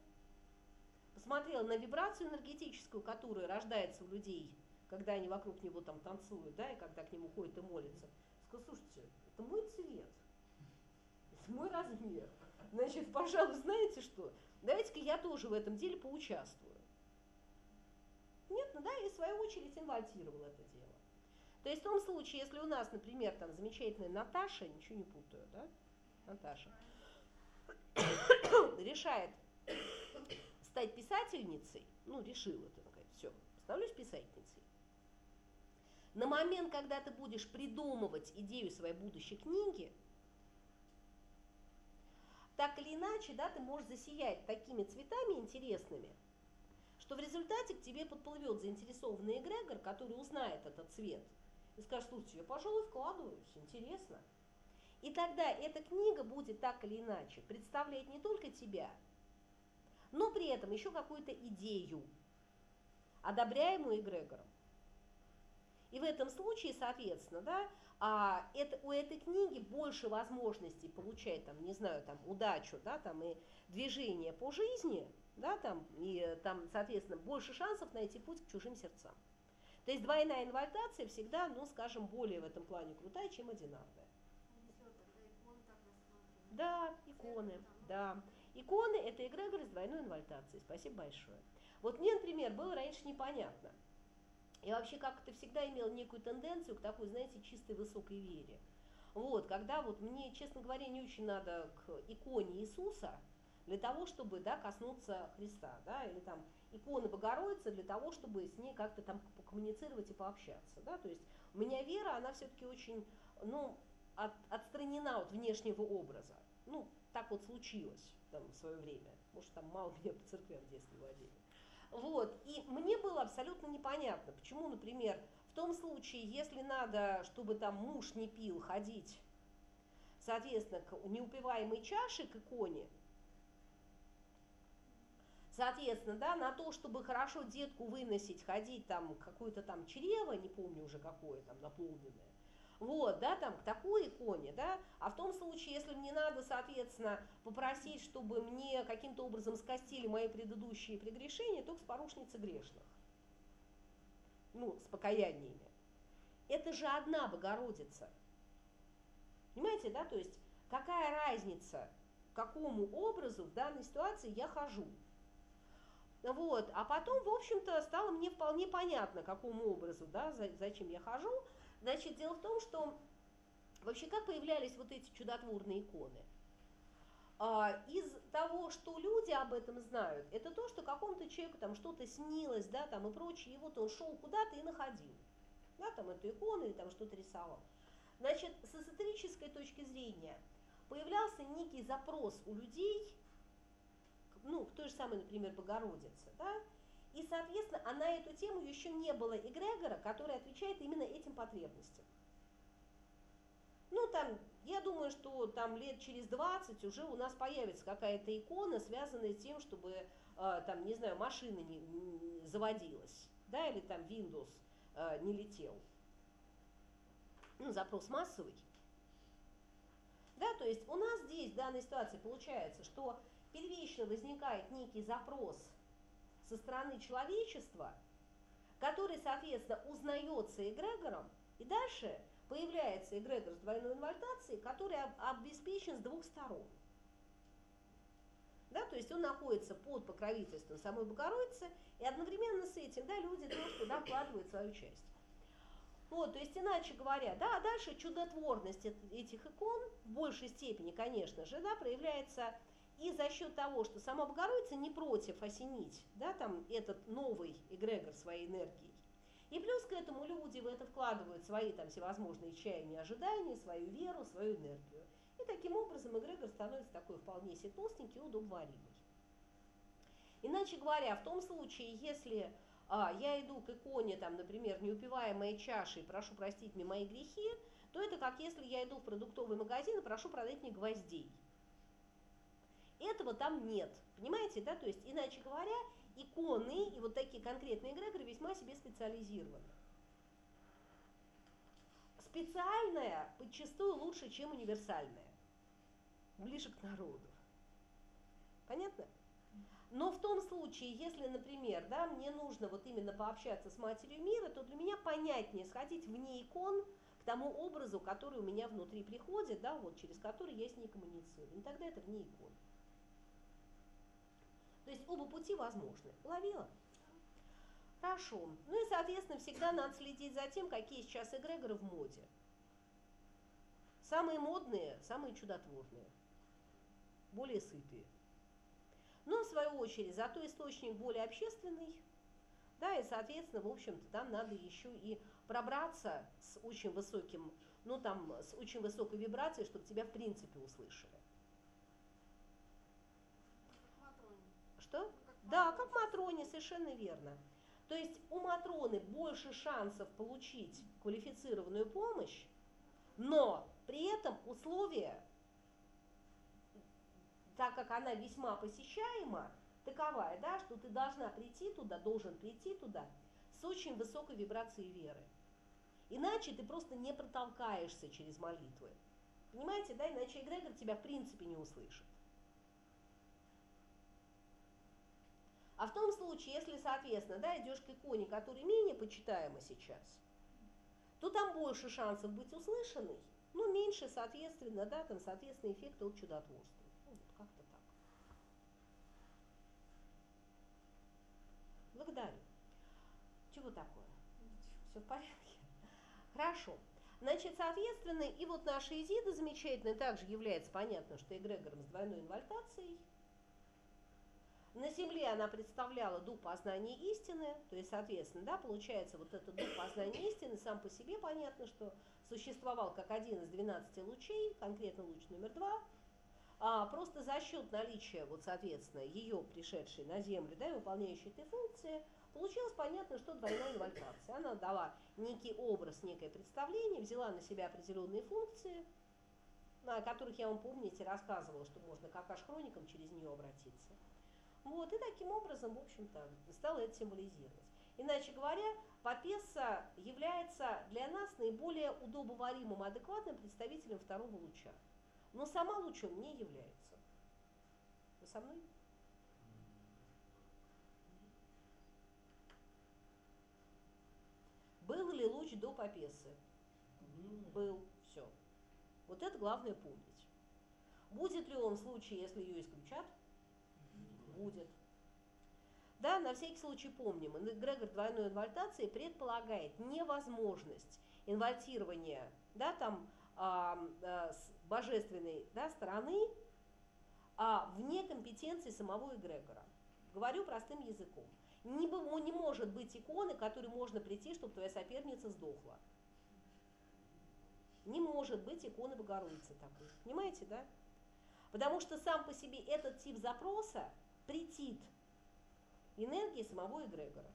посмотрел на вибрацию энергетическую, которая рождается у людей, когда они вокруг него там танцуют, да, и когда к нему ходят и молятся. Сказал, слушайте, это мой цвет, это мой размер. Значит, пожалуй, знаете что, давайте-ка я тоже в этом деле поучаствую. Нет, ну да, и в свою очередь инвальтировал это дело. То есть в том случае, если у нас, например, там замечательная Наташа, ничего не путаю, да, Наташа, решает стать писательницей, ну, решила, так сказать, все, становлюсь писательницей. На момент, когда ты будешь придумывать идею своей будущей книги, так или иначе, да, ты можешь засиять такими цветами интересными, что в результате к тебе подплывет заинтересованный эгрегор, который узнает этот цвет – и скажешь, слушайте, я, пожалуй, вкладываюсь, интересно. И тогда эта книга будет так или иначе представлять не только тебя, но при этом еще какую-то идею, одобряемую эгрегором. И в этом случае, соответственно, да, а это, у этой книги больше возможностей получать, там, не знаю, там, удачу, да, там, и движение по жизни, да, там, и там, соответственно, больше шансов найти путь к чужим сердцам. То есть двойная инвальтация всегда, ну, скажем, более в этом плане крутая, чем одинарная. Да, иконы, да. Иконы – это эгрегоры с двойной инвальтацией. Спасибо большое. Вот мне, например, было раньше непонятно. Я вообще как-то всегда имела некую тенденцию к такой, знаете, чистой высокой вере. Вот, когда вот мне, честно говоря, не очень надо к иконе Иисуса для того, чтобы, да, коснуться Христа, да, или там иконы Богородицы для того, чтобы с ней как-то там коммуницировать и пообщаться, да, то есть у меня вера, она все-таки очень, ну, от, отстранена от внешнего образа, ну, так вот случилось там в свое время, может, там мало меня по церквям в детстве водили. Вот, и мне было абсолютно непонятно, почему, например, в том случае, если надо, чтобы там муж не пил, ходить, соответственно, к неупиваемой чаше, к иконе, Соответственно, да, на то, чтобы хорошо детку выносить, ходить там какое-то там чрево, не помню уже какое там наполненное, вот, да, там к такой иконе, да, а в том случае, если мне надо, соответственно, попросить, чтобы мне каким-то образом скостили мои предыдущие прегрешения, то к спорушнице грешных, ну, с покаяниями. Это же одна Богородица. Понимаете, да, то есть какая разница, к какому образу в данной ситуации я хожу. Вот. А потом, в общем-то, стало мне вполне понятно, какому образу, да, за, зачем я хожу. Значит, дело в том, что вообще как появлялись вот эти чудотворные иконы? А, из того, что люди об этом знают, это то, что какому-то человеку там что-то снилось, да, там и прочее, и вот он шел куда-то и находил, да, там эту икону или там что-то рисовал. Значит, с эзотерической точки зрения появлялся некий запрос у людей ну, в той же самой, например, Богородице, да, и, соответственно, а на эту тему еще не было эгрегора, который отвечает именно этим потребностям. Ну, там, я думаю, что там лет через 20 уже у нас появится какая-то икона, связанная с тем, чтобы, э, там, не знаю, машина не заводилась, да, или там Windows э, не летел. Ну, запрос массовый. Да, то есть у нас здесь в данной ситуации получается, что первично возникает некий запрос со стороны человечества, который, соответственно, узнается эгрегором, и дальше появляется эгрегор с двойной инвальтацией, который обеспечен с двух сторон. Да, то есть он находится под покровительством самой Богородицы, и одновременно с этим да, люди тоже туда вкладывают свою часть. Вот, то есть, иначе говоря, да, а дальше чудотворность этих икон в большей степени, конечно же, да, проявляется и за счет того, что сама Богородица не против осенить да, там, этот новый эгрегор своей энергией. И плюс к этому люди в это вкладывают свои там всевозможные чаяния, ожидания, свою веру, свою энергию. И таким образом эгрегор становится такой вполне себе удобоваримый. Иначе говоря, в том случае, если а, я иду к иконе, там, например, неупиваемой чашей, прошу простить мне мои грехи, то это как если я иду в продуктовый магазин и прошу продать мне гвоздей. Этого там нет. Понимаете, да? То есть, иначе говоря, иконы и вот такие конкретные эгрегоры весьма себе специализированы. Специальное подчастую лучше, чем универсальное. Ближе к народу. Понятно? Но в том случае, если, например, да, мне нужно вот именно пообщаться с Матерью Мира, то для меня понятнее сходить вне икон к тому образу, который у меня внутри приходит, да, вот через который я с ней коммуницирую. И тогда это вне икон. То есть оба пути возможны. Уловила? Хорошо. Ну и, соответственно, всегда надо следить за тем, какие сейчас эгрегоры в моде. Самые модные, самые чудотворные, более сытые. Но, в свою очередь, зато источник более общественный, да, и, соответственно, в общем-то, там надо еще и пробраться с очень высоким, ну, там, с очень высокой вибрацией, чтобы тебя, в принципе, услышали. Что? Да, как Матроне, совершенно верно. То есть у Матроны больше шансов получить квалифицированную помощь, но при этом условия, так как она весьма посещаема, таковая, да, что ты должна прийти туда, должен прийти туда с очень высокой вибрацией веры. Иначе ты просто не протолкаешься через молитвы. Понимаете, да? Иначе эгрегор тебя в принципе не услышит. А в том случае, если, соответственно, да, идешь к иконе, которая менее почитаема сейчас, то там больше шансов быть услышанной, ну, меньше, соответственно, да, там, соответственно, эффекта от чудотворства. Ну, вот как-то так. Благодарю. Чего такое? Все в порядке? Хорошо. Значит, соответственно, и вот наша Изида замечательная также является понятно, что эгрегором с двойной инвальтацией. На Земле она представляла дух познания истины, то есть, соответственно, да, получается, вот этот дух познания истины сам по себе понятно, что существовал как один из 12 лучей, конкретно луч номер два, а просто за счет наличия, вот, соответственно, ее пришедшей на Землю, да, и выполняющей этой функции, получилось понятно, что двойная инвальтация. Она дала некий образ, некое представление, взяла на себя определенные функции, о которых я вам, помните, рассказывала, что можно как аж хроникам через нее обратиться. Вот, и таким образом, в общем-то, стало это символизировать. Иначе говоря, Папесса является для нас наиболее удобоваримым, адекватным представителем второго луча. Но сама лучом не является. Вы со мной? Был ли луч до Папессы? Был. Все. Вот это главное помнить. Будет ли он в случае, если ее исключат? Будет. Да, на всякий случай помним, эгрегор двойной инвальтации предполагает невозможность инвальтирования, да, там, а, а, с божественной да, стороны а, вне компетенции самого эгрегора. Говорю простым языком. Не, не может быть иконы, к которой можно прийти, чтобы твоя соперница сдохла. Не может быть иконы Богородицы такой. Понимаете, да? Потому что сам по себе этот тип запроса претит энергии самого эгрегора.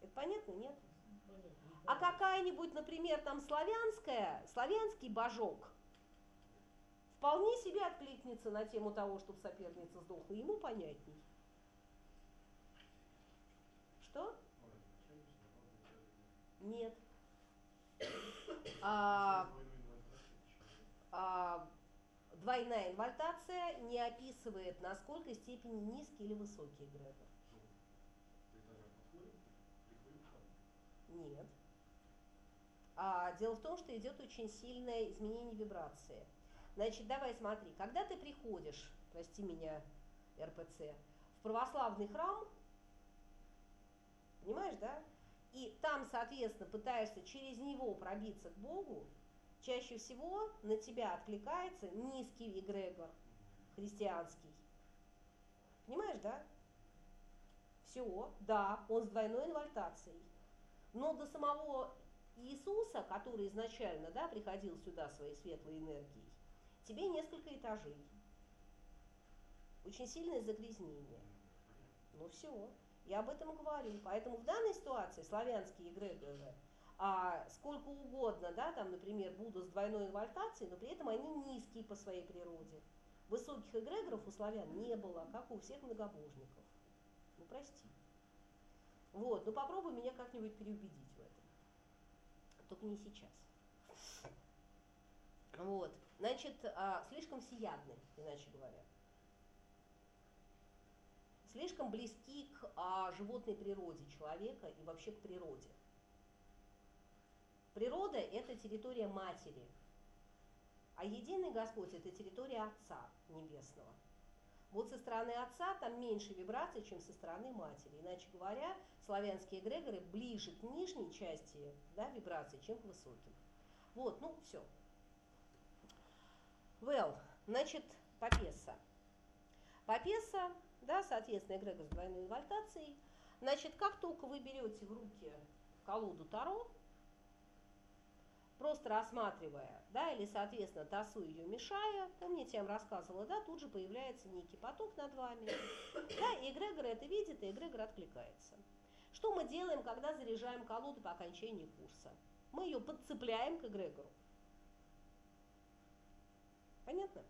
Это понятно, нет? А какая-нибудь, например, там славянская, славянский божок вполне себе откликнется на тему того, чтобы соперница сдохла, ему понятней. Что? Нет. А, а, Двойная инвальтация не описывает, насколько степени низкий или высокий эгрегор. Нет. А, дело в том, что идет очень сильное изменение вибрации. Значит, давай смотри, когда ты приходишь, прости меня, РПЦ, в православный храм, понимаешь, да? И там, соответственно, пытаешься через него пробиться к Богу, чаще всего на тебя откликается низкий эгрегор христианский. Понимаешь, да? Все, да, он с двойной инвальтацией. Но до самого Иисуса, который изначально да, приходил сюда своей светлой энергией, тебе несколько этажей. Очень сильное загрязнение. Ну все, я об этом говорю. Поэтому в данной ситуации славянские эгрегоры – а, сколько угодно, да, там, например, Будда с двойной инвальтацией, но при этом они низкие по своей природе. Высоких эгрегоров у славян не было, как у всех многобожников. Ну, прости. Вот, ну попробуй меня как-нибудь переубедить в этом. Только не сейчас. Вот, значит, а, слишком всеядны, иначе говоря. Слишком близки к а, животной природе человека и вообще к природе. Природа – это территория матери, а единый Господь – это территория Отца Небесного. Вот со стороны Отца там меньше вибраций, чем со стороны матери. Иначе говоря, славянские эгрегоры ближе к нижней части да, вибраций, чем к высоким. Вот, ну все. Well, значит, Папеса. Папеса, да, соответственно, эгрегор с двойной инвальтацией. Значит, как только вы берете в руки колоду Таро, просто рассматривая, да, или, соответственно, тасуя ее, мешая, помните, я вам рассказывала, да, тут же появляется некий поток над вами, да, и эгрегор это видит, и эгрегор откликается. Что мы делаем, когда заряжаем колоду по окончании курса? Мы ее подцепляем к эгрегору. Понятно?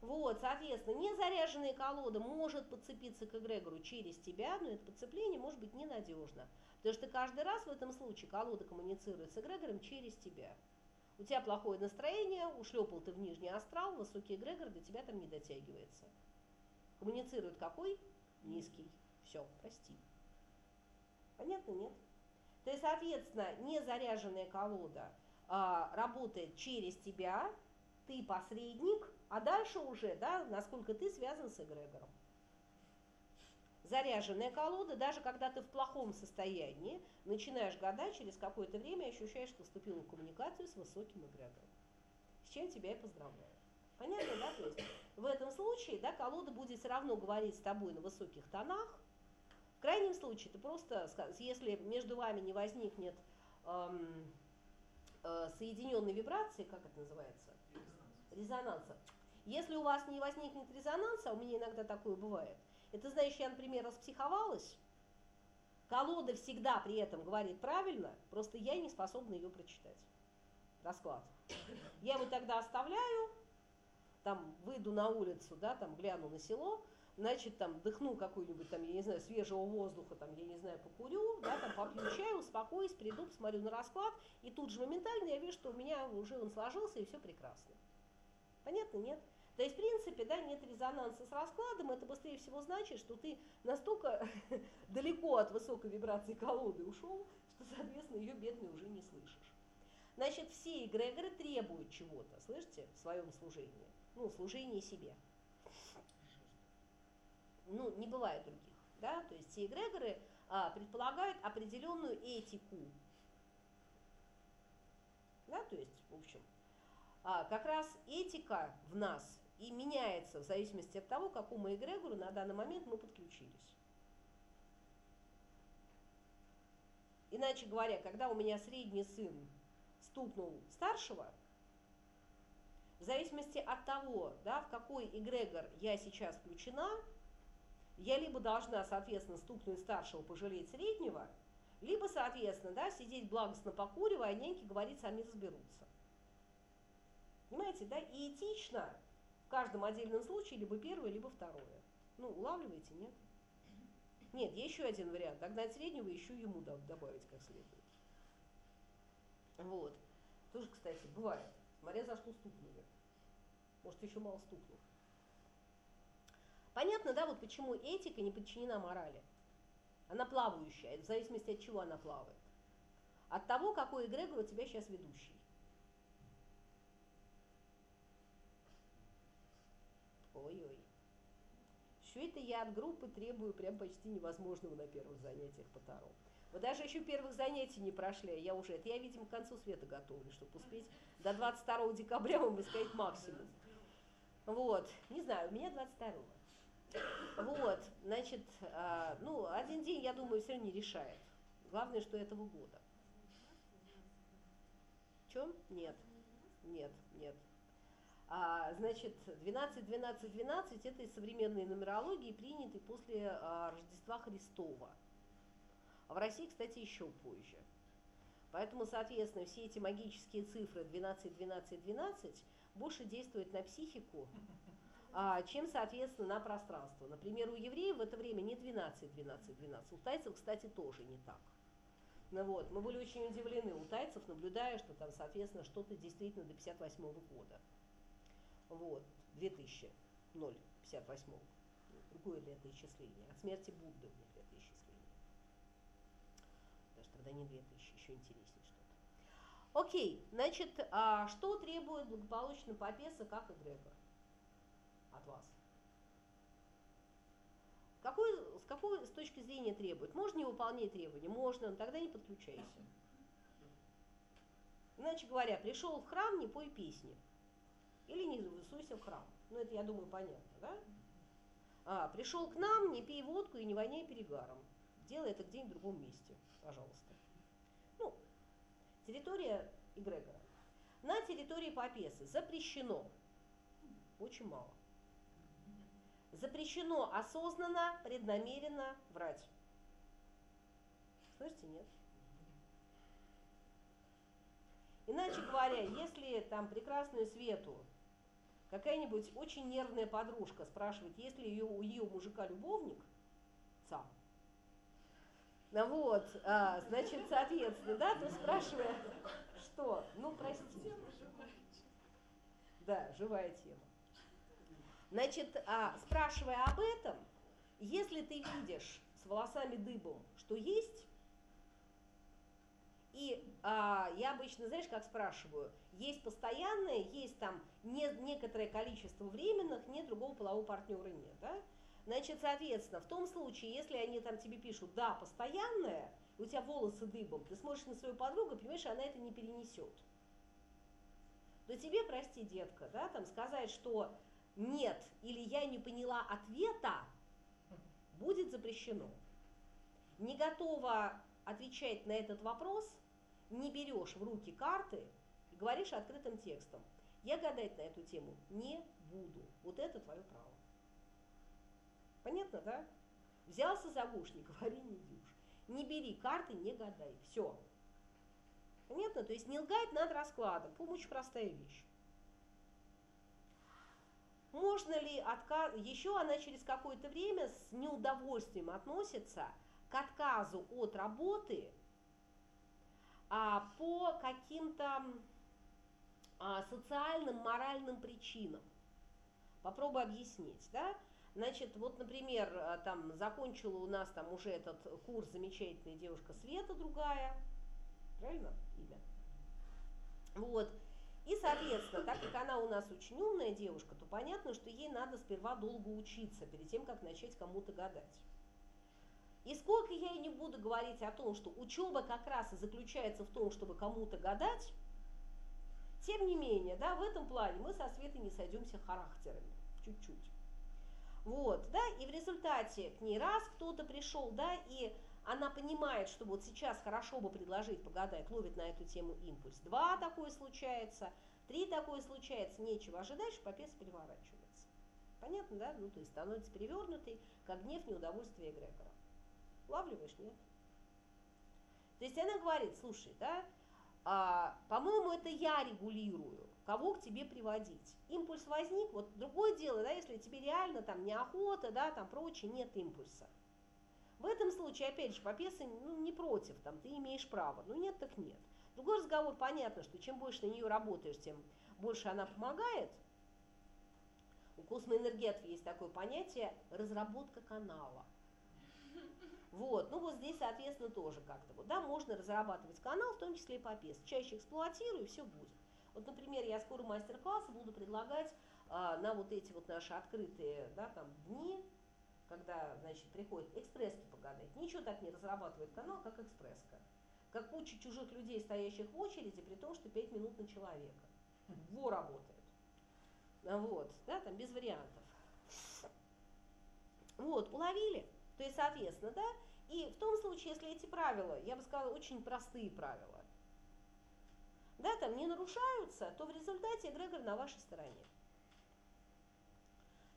Вот, соответственно, незаряженная колода может подцепиться к эгрегору через тебя, но это подцепление может быть ненадежно. Потому что каждый раз в этом случае колода коммуницирует с эгрегором через тебя. У тебя плохое настроение, ушлепал ты в нижний астрал, высокий эгрегор до тебя там не дотягивается. Коммуницирует какой? Низкий. Все, прости. Понятно, нет? То есть, соответственно, незаряженная колода а, работает через тебя, ты посредник, а дальше уже, да, насколько ты связан с эгрегором. Заряженная колода, даже когда ты в плохом состоянии, начинаешь гадать, через какое-то время ощущаешь, что вступил в коммуникацию с высоким эгрегором. С чем тебя и поздравляю. Понятно, да? То есть в этом случае, да, колода будет все равно говорить с тобой на высоких тонах. В крайнем случае, ты просто, если между вами не возникнет эм, э, соединенной вибрации, как это называется? Резонанса. Если у вас не возникнет резонанса, а у меня иногда такое бывает, это значит, я, например, распсиховалась, колода всегда при этом говорит правильно, просто я не способна ее прочитать. Расклад. Я его тогда оставляю, там выйду на улицу, да, там гляну на село, значит, там дыхну какую-нибудь, там, я не знаю, свежего воздуха, там, я не знаю, покурю, да, там, попью чай, успокоюсь, приду, посмотрю на расклад, и тут же моментально я вижу, что у меня уже он сложился, и все прекрасно. Понятно, нет? То есть, в принципе, да, нет резонанса с раскладом, это быстрее всего значит, что ты настолько далеко от высокой вибрации колоды ушел, что, соответственно, ее бедный уже не слышишь. Значит, все эгрегоры требуют чего-то, слышите, в своем служении ну, служение себе. Ну, не бывает других, да, то есть все эгрегоры а, предполагают определенную этику, да, то есть, в общем, а, как раз этика в нас и меняется в зависимости от того, к какому эгрегору на данный момент мы подключились. Иначе говоря, когда у меня средний сын стукнул старшего, в зависимости от того, да, в какой эгрегор я сейчас включена, я либо должна, соответственно, стукнуть старшего, пожалеть среднего, либо, соответственно, да, сидеть благостно покуривая, а няньки говорить, сами разберутся. Понимаете, да? И этично в каждом отдельном случае либо первое, либо второе. Ну, улавливаете, нет? Нет, еще один вариант. Догнать среднего еще ему добавить как следует. Вот. Тоже, кстати, бывает. Смотря за что стукнули. Может, еще мало стукнул. Понятно, да, вот почему этика не подчинена морали. Она плавающая, в зависимости от чего она плавает. От того, какой эгрегор у тебя сейчас ведущий. Все это я от группы требую прям почти невозможного на первых занятиях по Таро. Вы даже еще первых занятий не прошли, а я уже, это я, видимо, к концу света готовлю, чтобы успеть до 22 декабря вам искать максимум. Вот, не знаю, у меня 22 Вот, значит, а, ну, один день, я думаю, все равно не решает. Главное, что этого года. Чем? Нет, нет, нет. А, значит, 12, 12, 12 это из современной нумерологии, приняты после а, Рождества Христова. А в России, кстати, еще позже. Поэтому, соответственно, все эти магические цифры 12, 12, 12 больше действуют на психику, а, чем, соответственно, на пространство. Например, у евреев в это время не 12, 12, 12. У тайцев, кстати, тоже не так. Ну вот, мы были очень удивлены у тайцев, наблюдая, что там, соответственно, что-то действительно до 58 -го года. Вот, 2000, 0, 58 -го. Другое для это исчисление. От смерти Будды у них это исчисление. Даже тогда не 2000, еще интереснее что-то. Окей, значит, а что требует благополучно Попеса как эгрегор от вас? Какой, с какой с точки зрения требует? Можно не выполнять требования? Можно, но тогда не подключайся. Иначе говоря, пришел в храм, не пой песни. Или не высуйся в храм. Ну, это, я думаю, понятно, да? А, пришел к нам, не пей водку и не воняй перегаром. Делай это где-нибудь в другом месте, пожалуйста. Ну, территория эгрегора. На территории Попесы запрещено, очень мало, запрещено осознанно, преднамеренно врать. Слышите, нет? Иначе говоря, если там прекрасную Свету какая-нибудь очень нервная подружка спрашивает, есть ли ее, у ее мужика любовник, сам, Ну вот, а, значит, соответственно, да, то спрашивая, что? Ну, прости. Да, живая тема. Значит, а, спрашивая об этом, если ты видишь с волосами дыбом, что есть, и а, я обычно, знаешь, как спрашиваю, есть постоянное, есть там не, некоторое количество временных, нет другого полового партнера нет, да? Значит, соответственно, в том случае, если они там тебе пишут, да, постоянное, у тебя волосы дыбом, ты смотришь на свою подругу, понимаешь, она это не перенесет. То тебе, прости, детка, да, там сказать, что нет или я не поняла ответа, будет запрещено. Не готова отвечать на этот вопрос, не берешь в руки карты говоришь открытым текстом. Я гадать на эту тему не буду. Вот это твое право. Понятно, да? Взялся за гуш, говори, не дюшь. Не бери карты, не гадай. Все. Понятно? То есть не лгать над раскладом. Помощь простая вещь. Можно ли отказ... Еще она через какое-то время с неудовольствием относится к отказу от работы а, по каким-то а, социальным, моральным причинам. Попробую объяснить, да? Значит, вот, например, а, там закончила у нас там уже этот курс замечательная девушка Света другая, правильно имя? Вот. И, соответственно, так как она у нас очень умная девушка, то понятно, что ей надо сперва долго учиться, перед тем, как начать кому-то гадать. И сколько я и не буду говорить о том, что учеба как раз и заключается в том, чтобы кому-то гадать, тем не менее, да, в этом плане мы со Светой не сойдемся характерами, чуть-чуть. Вот, да, и в результате к ней раз кто-то пришел, да, и она понимает, что вот сейчас хорошо бы предложить погадать, ловит на эту тему импульс. Два такое случается, три такое случается, нечего ожидать, что попец переворачивается. Понятно, да? Ну, то есть становится перевернутый, как гнев, неудовольствие эгрегора. Улавливаешь, нет? То есть она говорит, слушай, да, а, по-моему, это я регулирую, кого к тебе приводить. Импульс возник, вот другое дело, да, если тебе реально там неохота, да, там прочее, нет импульса. В этом случае, опять же, попеса ну, не против, там, ты имеешь право. Ну нет, так нет. Другой разговор, понятно, что чем больше на нее работаешь, тем больше она помогает. У космоэнергетов есть такое понятие разработка канала. Вот, ну вот здесь, соответственно, тоже как-то вот, да, можно разрабатывать канал, в том числе и по PES. Чаще эксплуатирую, и все будет. Вот, например, я скоро мастер-классы буду предлагать а, на вот эти вот наши открытые, да, там, дни, когда, значит, приходит экспресски погадать. Ничего так не разрабатывает канал, как экспресска. Как куча чужих людей, стоящих в очереди, при том, что 5 минут на человека. Во работает. Вот, да, там без вариантов. Вот, уловили? То есть, соответственно, да, и в том случае, если эти правила, я бы сказала, очень простые правила, да, там не нарушаются, то в результате эгрегор на вашей стороне.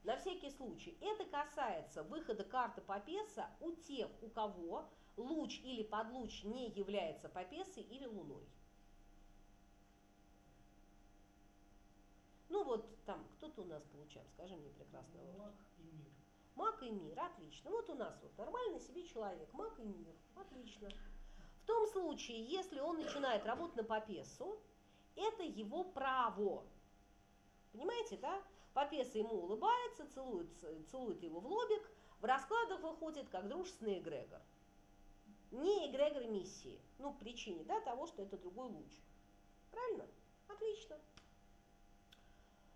На всякий случай, это касается выхода карты Папеса у тех, у кого луч или подлуч не является Папесой или Луной. Ну вот там, кто-то у нас получал, скажи мне прекрасно. Маг и мир. Отлично. Вот у нас вот нормальный себе человек, маг и мир, отлично. В том случае, если он начинает работать на Папесу, это его право. Понимаете, да? Папеса ему улыбается, целует, целует его в лобик, в раскладах выходит как дружественный эгрегор. Не эгрегор миссии, ну, причине, да, того, что это другой луч. Правильно? Отлично.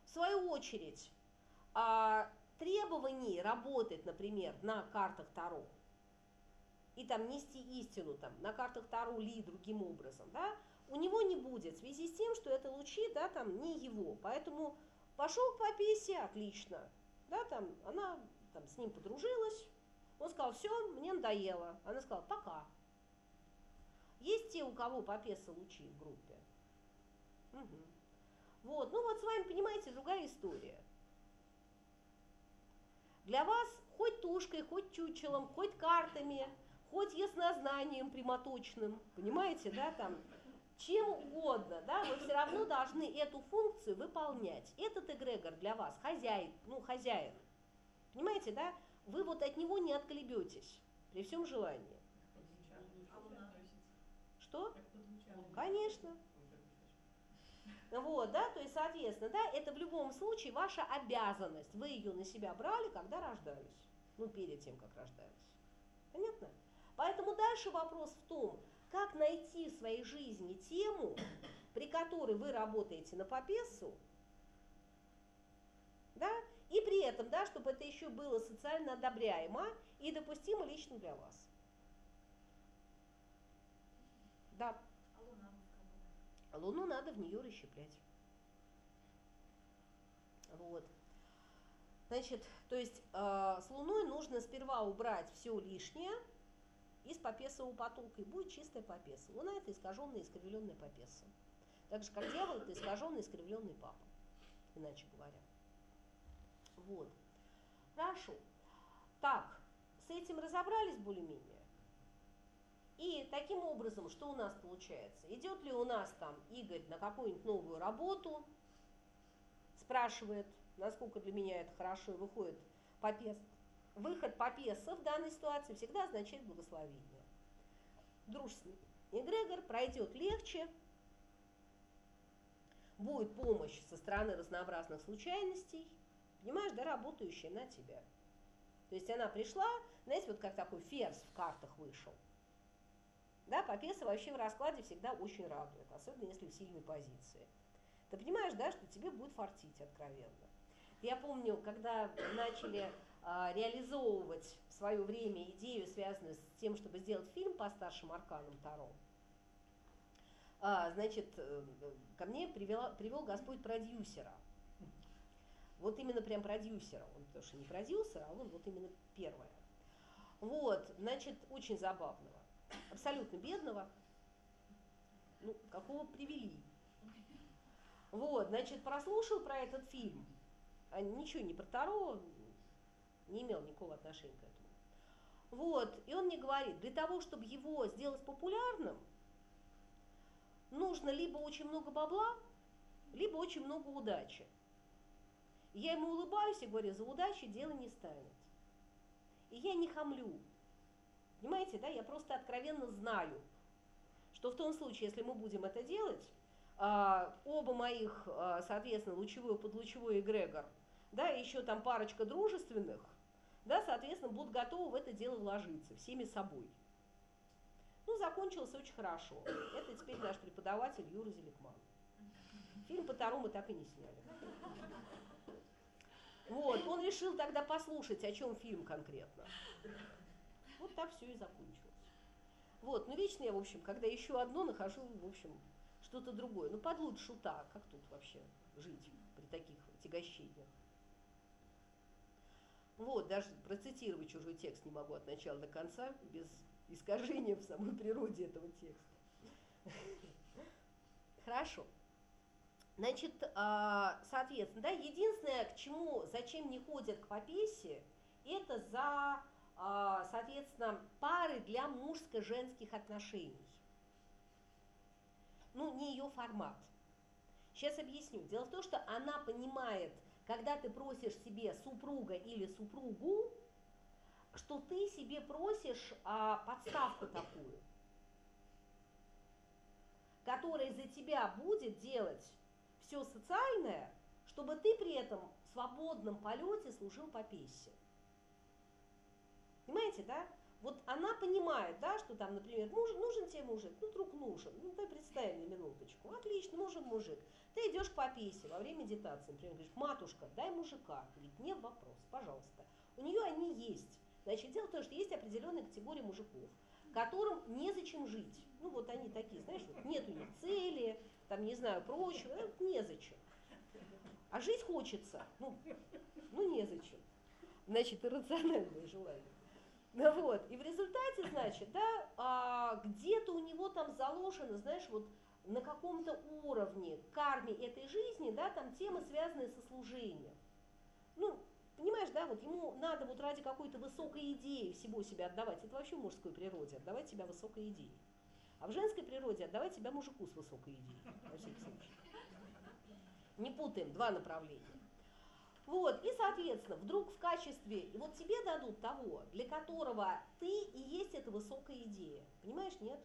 В свою очередь, а, требований работать, например, на картах Таро, и там нести истину там, на картах Таро ли другим образом, да, у него не будет в связи с тем, что это лучи, да, там не его. Поэтому Пошел к пописе, отлично. Да, там, она там, с ним подружилась. Он сказал, все, мне надоело. Она сказала, пока. Есть те, у кого попеса лучи в группе? Угу. Вот, ну вот с вами, понимаете, другая история. Для вас хоть тушкой, хоть чучелом, хоть картами, хоть яснознанием прямоточным, понимаете, да, там, чем угодно, да, вы все равно должны эту функцию выполнять. Этот эгрегор для вас хозяин, ну, хозяин, понимаете, да, вы вот от него не отколебетесь при всем желании. Что? Конечно. Вот, да, то есть, соответственно, да, это в любом случае ваша обязанность. Вы ее на себя брали, когда рождались. Ну, перед тем, как рождались. Понятно? Поэтому дальше вопрос в том, как найти в своей жизни тему, при которой вы работаете на попесу, да, и при этом, да, чтобы это еще было социально одобряемо и допустимо лично для вас. Да. А Луну надо в нее расщеплять. Вот. Значит, то есть э, с Луной нужно сперва убрать все лишнее из попесового потока, и будет чистая попеса. Луна – это искаженная, искривленная попеса. Так же, как дьявол – это искаженный, искривленный папа, иначе говоря. Вот. Хорошо. Так, с этим разобрались более-менее? И таким образом, что у нас получается? Идет ли у нас там Игорь на какую-нибудь новую работу, спрашивает, насколько для меня это хорошо, и выходит попес. Выход попеса в данной ситуации всегда означает благословение. Дружественный эгрегор пройдет легче, будет помощь со стороны разнообразных случайностей, понимаешь, да, работающая на тебя. То есть она пришла, знаете, вот как такой ферзь в картах вышел. Да, попеса вообще в раскладе всегда очень радует, особенно если в сильной позиции. Ты понимаешь, да, что тебе будет фартить откровенно. Я помню, когда начали а, реализовывать в свое время идею, связанную с тем, чтобы сделать фильм по старшим арканам Таро, а, значит, э, ко мне привела, привел Господь продюсера. Вот именно прям продюсера. Он потому что не продюсер, а он вот именно первое. Вот, значит, очень забавного. Абсолютно бедного. Ну, какого привели. Вот, значит, прослушал про этот фильм. А ничего не про Таро, не имел никакого отношения к этому. Вот, и он мне говорит, для того, чтобы его сделать популярным, нужно либо очень много бабла, либо очень много удачи. Я ему улыбаюсь и говорю, за удачу дело не станет. И я не хамлю. Понимаете, да, я просто откровенно знаю, что в том случае, если мы будем это делать, а, оба моих, а, соответственно, лучевой и подлучевой эгрегор, да, еще там парочка дружественных, да, соответственно, будут готовы в это дело вложиться всеми собой. Ну, закончилось очень хорошо. Это теперь наш преподаватель Юра Зеликман. Фильм по Тару мы так и не сняли. Вот, он решил тогда послушать, о чем фильм конкретно. Вот так все и закончилось. Вот, ну вечно я, в общем, когда еще одно нахожу, в общем, что-то другое. Ну, подлут шута, как тут вообще жить при таких отягощениях? Вот, даже процитировать чужой текст не могу от начала до конца, без искажения в самой природе этого текста. Хорошо. Значит, а, соответственно, да, единственное, к чему, зачем не ходят к попесе, это за, соответственно, пары для мужско-женских отношений. Ну, не ее формат. Сейчас объясню. Дело в том, что она понимает, когда ты просишь себе супруга или супругу, что ты себе просишь а, подставку такую, которая за тебя будет делать все социальное, чтобы ты при этом в свободном полете служил по пессе. Понимаете, да? Вот она понимает, да, что там, например, муж, нужен тебе мужик, ну, друг нужен, ну, ты представь на минуточку, отлично, нужен мужик. Ты идешь к попесе во время медитации, например, говоришь, матушка, дай мужика. Говорит, не вопрос, пожалуйста. У нее они есть. Значит, дело в том, что есть определенная категория мужиков, которым незачем жить. Ну, вот они такие, знаешь, вот нет у них цели, там, не знаю, прочего, вот незачем. А жить хочется, ну, ну незачем. Значит, иррациональное желание. Ну вот, и в результате, значит, да, а, где-то у него там заложено, знаешь, вот на каком-то уровне карме этой жизни, да, там темы, связанные со служением. Ну, понимаешь, да, вот ему надо вот ради какой-то высокой идеи всего себя отдавать. Это вообще в мужской природе, отдавать себя высокой идее. А в женской природе отдавать себя мужику с высокой идеей, во всякий случай. Не путаем два направления. Вот, и, соответственно, вдруг в качестве, вот тебе дадут того, для которого ты и есть эта высокая идея. Понимаешь, нет?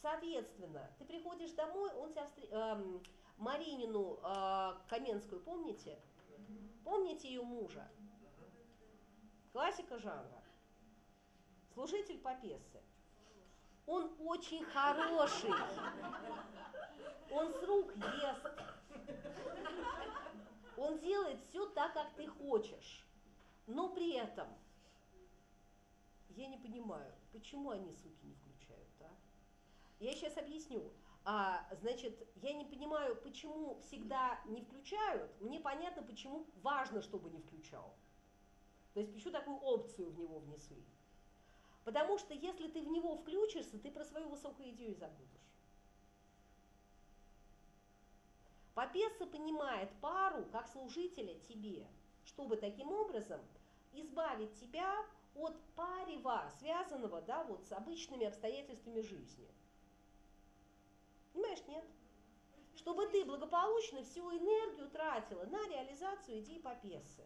Соответственно, ты приходишь домой, он тебя встр... эм, Маринину э, Каменскую, помните? Помните ее мужа? Классика жанра. Служитель Попесы. Он очень хороший. Он с рук ест. Он делает все так, как ты хочешь. Но при этом я не понимаю, почему они, суки, не включают, а? Я сейчас объясню. А, значит, я не понимаю, почему всегда не включают. Мне понятно, почему важно, чтобы не включал. То есть почему такую опцию в него внесли. Потому что если ты в него включишься, ты про свою высокую идею забудешь. Попеса понимает пару как служителя тебе, чтобы таким образом избавить тебя от парева, связанного да, вот, с обычными обстоятельствами жизни. Понимаешь, нет? Чтобы ты благополучно всю энергию тратила на реализацию идей Попесы.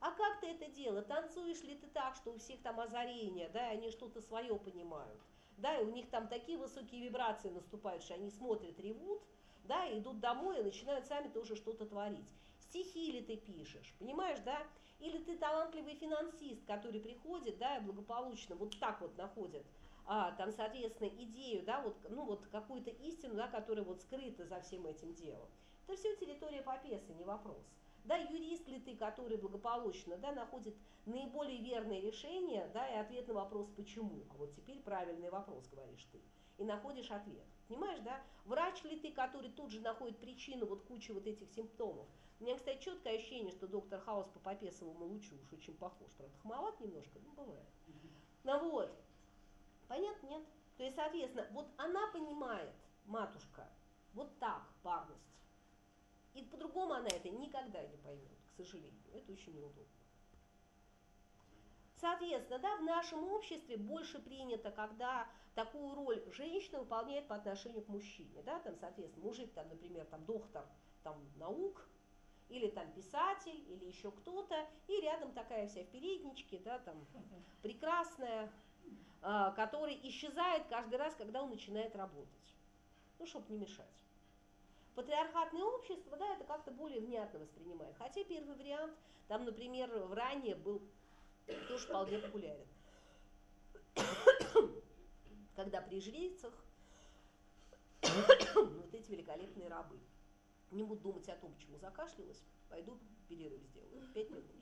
А как ты это делаешь? Танцуешь ли ты так, что у всех там озарение, да, и они что-то свое понимают, да, и у них там такие высокие вибрации наступают, что они смотрят, ревут, да, и идут домой и начинают сами тоже что-то творить. Стихи ли ты пишешь, понимаешь, да? Или ты талантливый финансист, который приходит, да, и благополучно вот так вот находит, а, там, соответственно, идею, да, вот, ну вот какую-то истину, да, которая вот скрыта за всем этим делом. Это все территория Попесы, не вопрос. Да, юрист ли ты, который благополучно да, находит наиболее верное решение, да, и ответ на вопрос «почему?». А вот теперь правильный вопрос, говоришь ты. И находишь ответ. Понимаешь, да? Врач ли ты, который тут же находит причину вот кучи вот этих симптомов. У меня, кстати, четкое ощущение, что доктор Хаус по Попесовому лучу уж очень похож. Правда, хмоват немножко, ну, бывает. Ну вот. Понятно? Нет. То есть, соответственно, вот она понимает, матушка, вот так парность. И по-другому она это никогда не поймет, к сожалению. Это очень неудобно. Соответственно, да, в нашем обществе больше принято, когда такую роль женщина выполняет по отношению к мужчине. Да, там, соответственно, мужик, там, например, там, доктор там, наук, или там писатель, или еще кто-то, и рядом такая вся в передничке, да, там, прекрасная, э, который исчезает каждый раз, когда он начинает работать. Ну, чтобы не мешать. Патриархатное общество, да, это как-то более внятно воспринимает. Хотя первый вариант, там, например, в ранее был тоже вполне популярен. Когда при жрицах вот эти великолепные рабы. Не буду думать о том, почему закашлялась, пойду перерыв сделаю. Пять минут.